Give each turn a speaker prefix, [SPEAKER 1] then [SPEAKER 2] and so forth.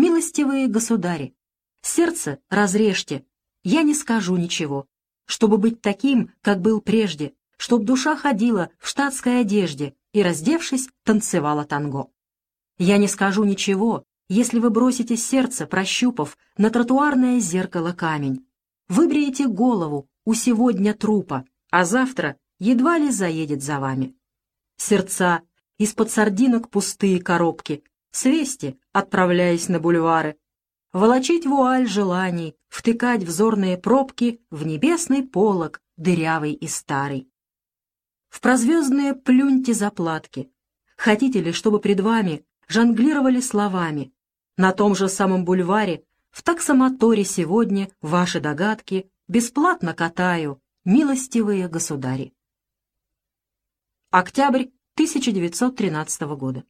[SPEAKER 1] Милостивые государи, сердце разрежьте, я не скажу ничего, чтобы быть таким, как был прежде, чтоб душа ходила в штатской одежде и, раздевшись, танцевала танго. Я не скажу ничего, если вы бросите сердце, прощупав, на тротуарное зеркало камень. Выбреете голову у сегодня трупа, а завтра едва ли заедет за вами. Сердца, из-под сардинок пустые коробки, свести, отправляясь на бульвары, волочить вуаль желаний, втыкать взорные пробки в небесный полог, дырявый и старый. В прозвездные плюньте заплатки. Хотите ли, чтобы пред вами жонглировали словами? На том же самом бульваре, в таксомоторе сегодня ваши догадки бесплатно катаю, милостивые государи. Октябрь 1913 года.